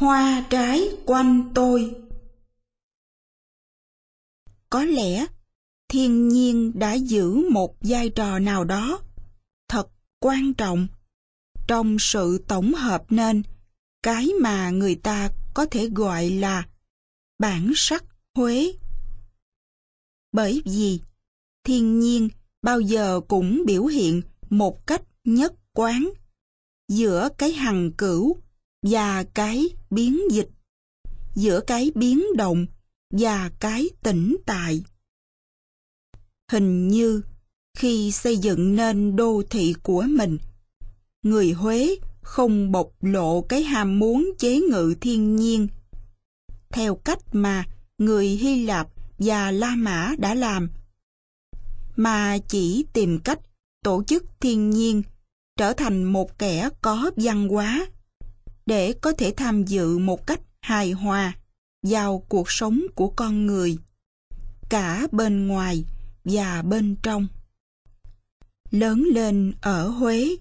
hoa trái quanh tôi. Có lẽ thiên nhiên đã giữ một vai trò nào đó thật quan trọng trong sự tổng hợp nên cái mà người ta có thể gọi là bản sắc Huế. Bởi vì thiên nhiên bao giờ cũng biểu hiện một cách nhất quán giữa cái hằng cửu và cái biến dịch, giữa cái biến động và cái tĩnh tại. Hình như khi xây dựng nên đô thị của mình, người Huế không bộc lộ cái ham muốn chế ngự thiên nhiên. Theo cách mà người Hy Lạp và La Mã đã làm, mà chỉ tìm cách tổ chức thiên nhiên trở thành một kẻ có văn hóa để có thể tham dự một cách hài hòa vào cuộc sống của con người, cả bên ngoài và bên trong. Lớn lên ở Huế,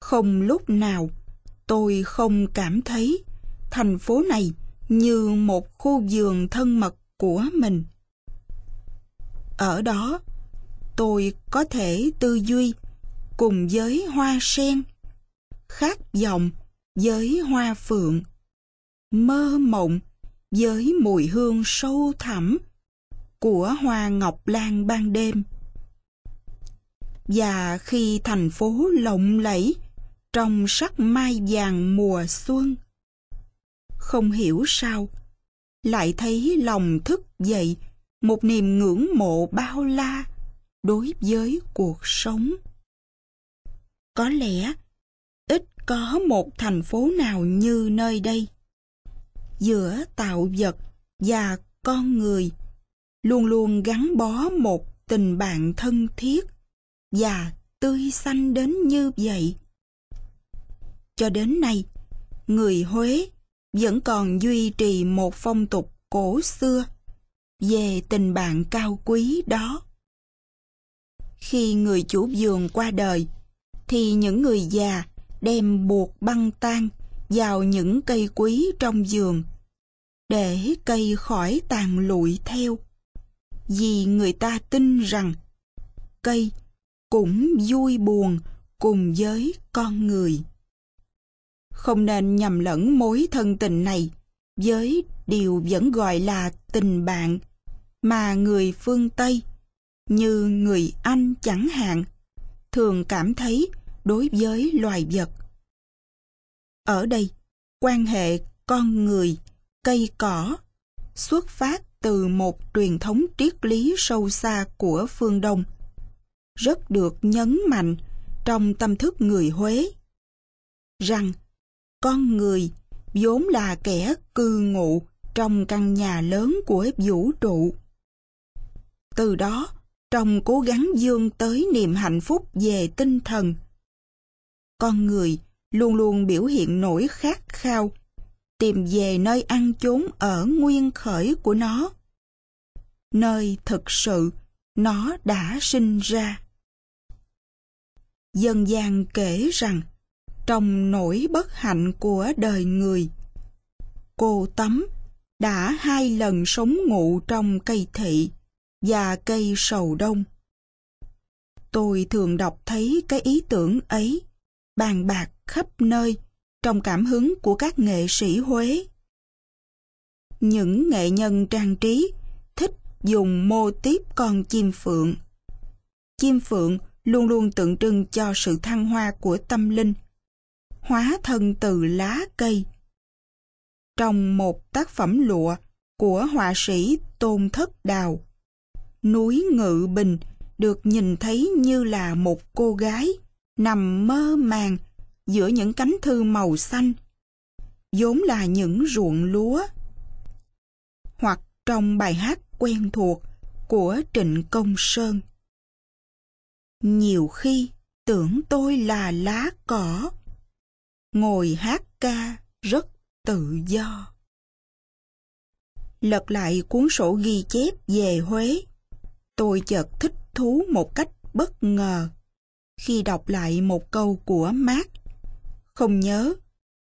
không lúc nào tôi không cảm thấy thành phố này như một khu vườn thân mật của mình. Ở đó, tôi có thể tư duy cùng với hoa sen, khát vọng với hoa phượng, mơ mộng với mùi hương sâu thẳm của hoa ngọc lan ban đêm. Và khi thành phố lộng lẫy trong sắc mai vàng mùa xuân, không hiểu sao, lại thấy lòng thức dậy một niềm ngưỡng mộ bao la đối với cuộc sống. Có lẽ có một thành phố nào như nơi đây. Giữa tạo vật và con người luôn luôn gắn bó một tình bạn thân thiết và tươi xanh đến như vậy. Cho đến nay, người Huế vẫn còn duy trì một phong tục cổ xưa về tình bạn cao quý đó. Khi người chủ vườn qua đời, thì những người già đem buộc băng tan vào những cây quý trong vườn để cây khỏi tàn lụi theo. Vì người ta tin rằng cây cũng vui buồn cùng với con người. Không nên nhầm lẫn mối thân tình này với điều vẫn gọi là tình bạn mà người phương Tây như người Anh chẳng hạn thường cảm thấy đối với loài vật. Ở đây, quan hệ con người, cây cỏ xuất phát từ một truyền thống triết lý sâu xa của phương Đông, rất được nhấn mạnh trong tâm thức người Huế, rằng con người vốn là kẻ cư ngụ trong căn nhà lớn của vũ trụ. Từ đó, trong cố gắng dương tới niềm hạnh phúc về tinh thần, con người luôn luôn biểu hiện nỗi khát khao, tìm về nơi ăn chốn ở nguyên khởi của nó. Nơi thực sự nó đã sinh ra. Dân gian kể rằng, trong nỗi bất hạnh của đời người, cô Tấm đã hai lần sống ngụ trong cây thị và cây sầu đông. Tôi thường đọc thấy cái ý tưởng ấy bàn bạc khắp nơi trong cảm hứng của các nghệ sĩ Huế. Những nghệ nhân trang trí thích dùng mô tiếp con chim phượng. Chim phượng luôn luôn tượng trưng cho sự thăng hoa của tâm linh, hóa thân từ lá cây. Trong một tác phẩm lụa của họa sĩ Tôn Thất Đào, núi Ngự Bình được nhìn thấy như là một cô gái nằm mơ màng giữa những cánh thư màu xanh, vốn là những ruộng lúa. Hoặc trong bài hát quen thuộc của Trịnh Công Sơn. Nhiều khi tưởng tôi là lá cỏ, ngồi hát ca rất tự do. Lật lại cuốn sổ ghi chép về Huế, tôi chợt thích thú một cách bất ngờ khi đọc lại một câu của Mark. Không nhớ,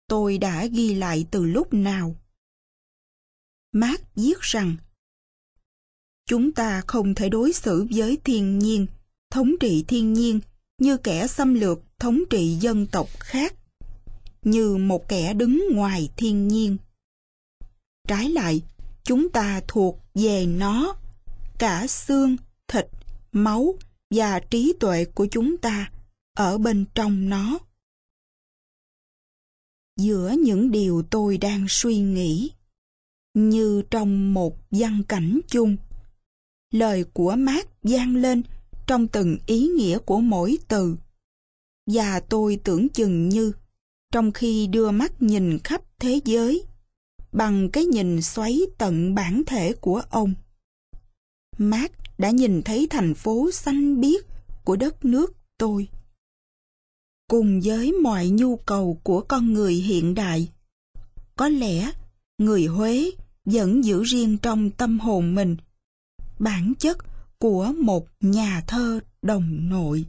tôi đã ghi lại từ lúc nào. Mark viết rằng Chúng ta không thể đối xử với thiên nhiên, thống trị thiên nhiên như kẻ xâm lược thống trị dân tộc khác, như một kẻ đứng ngoài thiên nhiên. Trái lại, chúng ta thuộc về nó, cả xương, thịt, máu và trí tuệ của chúng ta ở bên trong nó. Giữa những điều tôi đang suy nghĩ, như trong một văn cảnh chung, lời của Mát vang lên trong từng ý nghĩa của mỗi từ. Và tôi tưởng chừng như, trong khi đưa mắt nhìn khắp thế giới, bằng cái nhìn xoáy tận bản thể của ông. Mark đã nhìn thấy thành phố xanh biếc của đất nước tôi. Cùng với mọi nhu cầu của con người hiện đại, có lẽ người Huế vẫn giữ riêng trong tâm hồn mình bản chất của một nhà thơ đồng nội.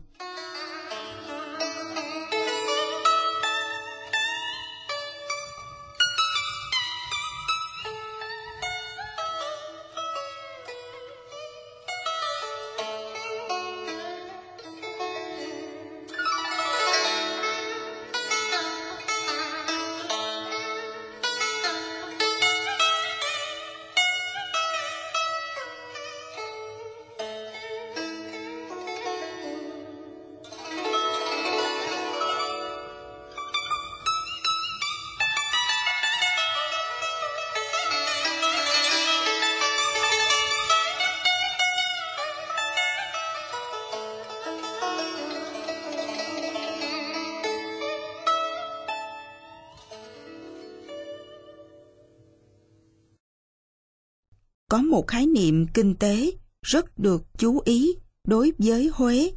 Có một khái niệm kinh tế rất được chú ý đối với Huế,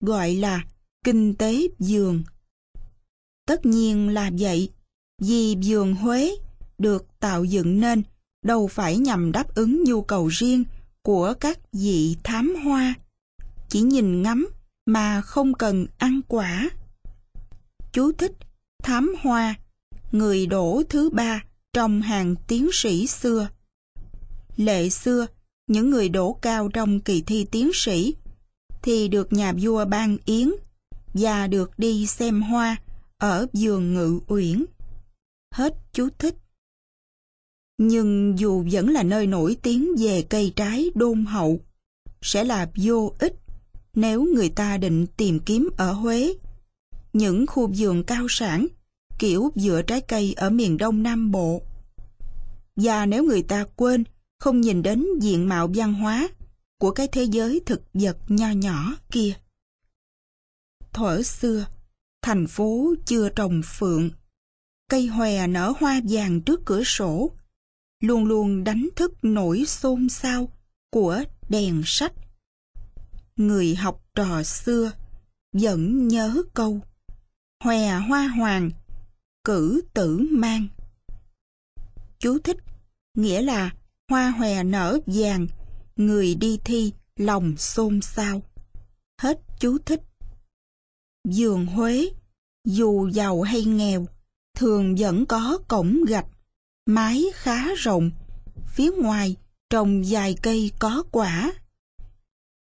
gọi là kinh tế vườn. Tất nhiên là vậy, vì vườn Huế được tạo dựng nên đâu phải nhằm đáp ứng nhu cầu riêng của các vị thám hoa, chỉ nhìn ngắm mà không cần ăn quả. Chú thích thám hoa, người đổ thứ ba trong hàng tiến sĩ xưa. Lệ xưa, những người đổ cao trong kỳ thi tiến sĩ thì được nhà vua ban yến và được đi xem hoa ở vườn ngự uyển. Hết chú thích. Nhưng dù vẫn là nơi nổi tiếng về cây trái đôn hậu, sẽ là vô ích nếu người ta định tìm kiếm ở Huế những khu vườn cao sản kiểu dựa trái cây ở miền đông nam bộ. Và nếu người ta quên không nhìn đến diện mạo văn hóa của cái thế giới thực vật nho nhỏ kia. Thuở xưa, thành phố chưa trồng phượng, cây hòe nở hoa vàng trước cửa sổ, luôn luôn đánh thức nỗi xôn xao của đèn sách. Người học trò xưa vẫn nhớ câu Hòe hoa hoàng, cử tử mang. Chú thích nghĩa là hoa hòe nở vàng, người đi thi lòng xôn xao. Hết chú thích. Dường Huế, dù giàu hay nghèo, thường vẫn có cổng gạch, mái khá rộng, phía ngoài trồng vài cây có quả.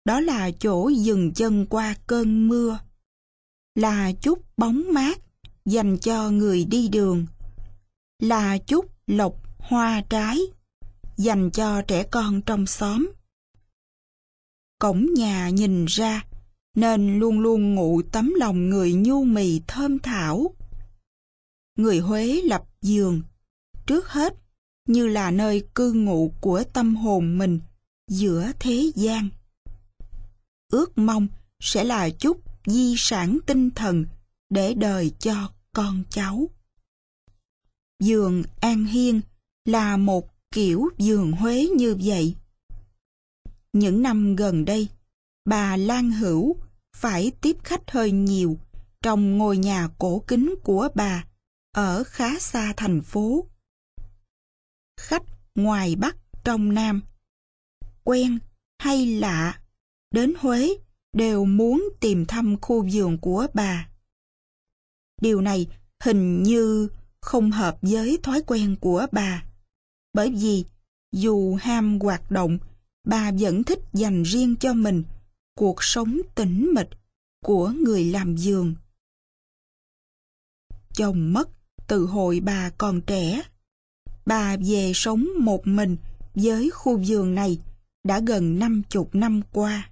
Đó là chỗ dừng chân qua cơn mưa, là chút bóng mát dành cho người đi đường, là chút lộc hoa trái dành cho trẻ con trong xóm. Cổng nhà nhìn ra, nên luôn luôn ngụ tấm lòng người nhu mì thơm thảo. Người Huế lập giường, trước hết như là nơi cư ngụ của tâm hồn mình giữa thế gian. Ước mong sẽ là chút di sản tinh thần để đời cho con cháu. Giường An Hiên là một kiểu giường Huế như vậy. Những năm gần đây, bà Lan Hữu phải tiếp khách hơi nhiều trong ngôi nhà cổ kính của bà ở khá xa thành phố. Khách ngoài Bắc trong Nam, quen hay lạ, đến Huế đều muốn tìm thăm khu vườn của bà. Điều này hình như không hợp với thói quen của bà. Bởi vì dù ham hoạt động, bà vẫn thích dành riêng cho mình cuộc sống tĩnh mịch của người làm giường. Chồng mất từ hồi bà còn trẻ. Bà về sống một mình với khu vườn này đã gần năm chục năm qua.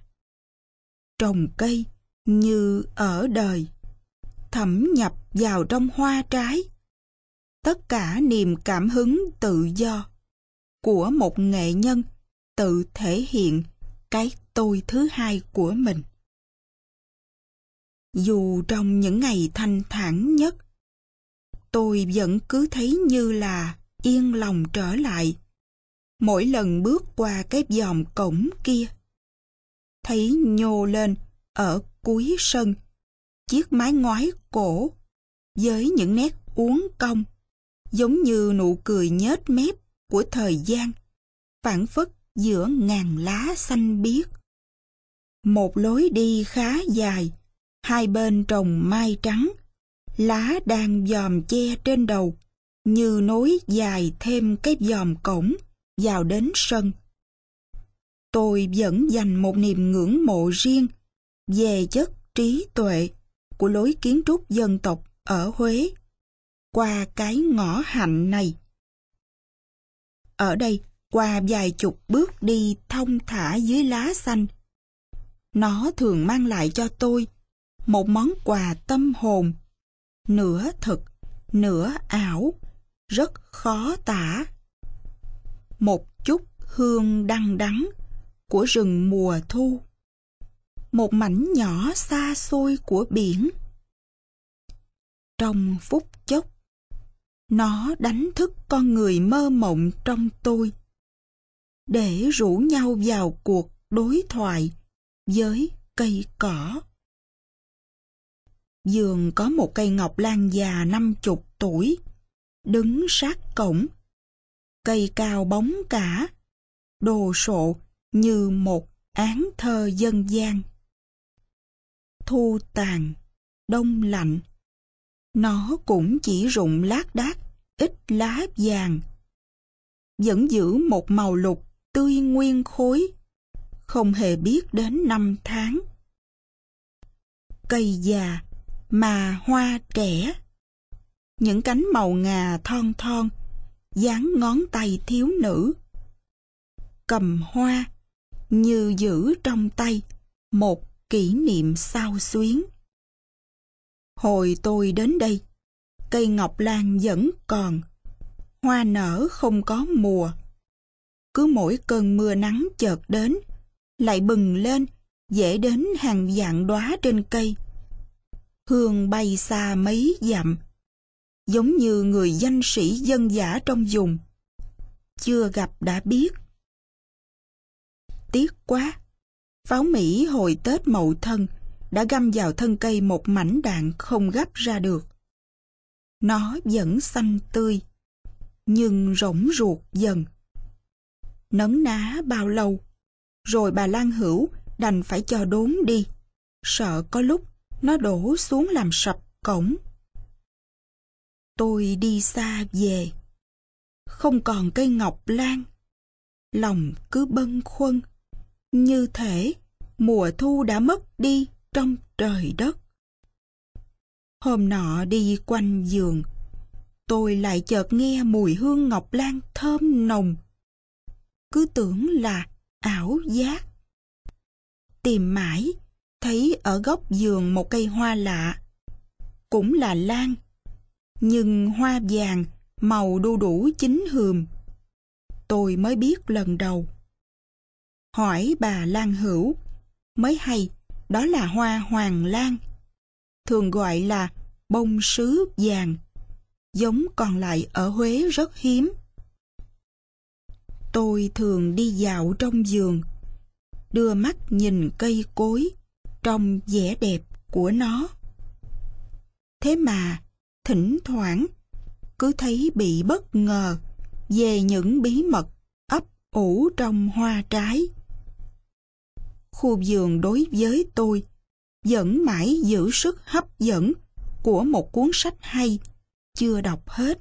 Trồng cây như ở đời, thẩm nhập vào trong hoa trái. Tất cả niềm cảm hứng tự do của một nghệ nhân tự thể hiện cái tôi thứ hai của mình. Dù trong những ngày thanh thản nhất, tôi vẫn cứ thấy như là yên lòng trở lại. Mỗi lần bước qua cái dòm cổng kia, thấy nhô lên ở cuối sân, chiếc mái ngói cổ với những nét uốn cong, giống như nụ cười nhếch mép của thời gian, phản phất giữa ngàn lá xanh biếc. Một lối đi khá dài, hai bên trồng mai trắng, lá đang dòm che trên đầu, như nối dài thêm cái dòm cổng vào đến sân. Tôi vẫn dành một niềm ngưỡng mộ riêng về chất trí tuệ của lối kiến trúc dân tộc ở Huế qua cái ngõ hạnh này. Ở đây, qua vài chục bước đi thông thả dưới lá xanh, nó thường mang lại cho tôi một món quà tâm hồn, nửa thực, nửa ảo, rất khó tả. Một chút hương đăng đắng của rừng mùa thu. Một mảnh nhỏ xa xôi của biển. Trong phút chốc, nó đánh thức con người mơ mộng trong tôi để rủ nhau vào cuộc đối thoại với cây cỏ. Giường có một cây ngọc lan già năm chục tuổi, đứng sát cổng. Cây cao bóng cả, đồ sộ như một án thơ dân gian. Thu tàn, đông lạnh, nó cũng chỉ rụng lác đác, ít lá vàng. Vẫn giữ một màu lục tươi nguyên khối không hề biết đến năm tháng. Cây già mà hoa trẻ, những cánh màu ngà thon thon, dáng ngón tay thiếu nữ. Cầm hoa như giữ trong tay một kỷ niệm sao xuyến. Hồi tôi đến đây, cây ngọc lan vẫn còn, hoa nở không có mùa. Cứ mỗi cơn mưa nắng chợt đến lại bừng lên, dễ đến hàng dạng đóa trên cây. Hương bay xa mấy dặm, giống như người danh sĩ dân giả trong vùng. Chưa gặp đã biết. Tiếc quá, pháo Mỹ hồi Tết Mậu Thân đã găm vào thân cây một mảnh đạn không gấp ra được. Nó vẫn xanh tươi, nhưng rỗng ruột dần. Nấn ná bao lâu, rồi bà Lan Hữu đành phải cho đốn đi, sợ có lúc nó đổ xuống làm sập cổng. Tôi đi xa về, không còn cây ngọc lan, lòng cứ bâng khuâng, như thể mùa thu đã mất đi trong trời đất. Hôm nọ đi quanh giường, tôi lại chợt nghe mùi hương ngọc lan thơm nồng. Cứ tưởng là ảo giác. Tìm mãi, thấy ở góc giường một cây hoa lạ. Cũng là lan, nhưng hoa vàng, màu đu đủ chín hườm. Tôi mới biết lần đầu. Hỏi bà Lan Hữu, mới hay đó là hoa hoàng lan. Thường gọi là bông sứ vàng, giống còn lại ở Huế rất hiếm. Tôi thường đi dạo trong giường, đưa mắt nhìn cây cối trong vẻ đẹp của nó. Thế mà, thỉnh thoảng, cứ thấy bị bất ngờ về những bí mật ấp ủ trong hoa trái. Khu vườn đối với tôi, vẫn mãi giữ sức hấp dẫn của một cuốn sách hay, chưa đọc hết.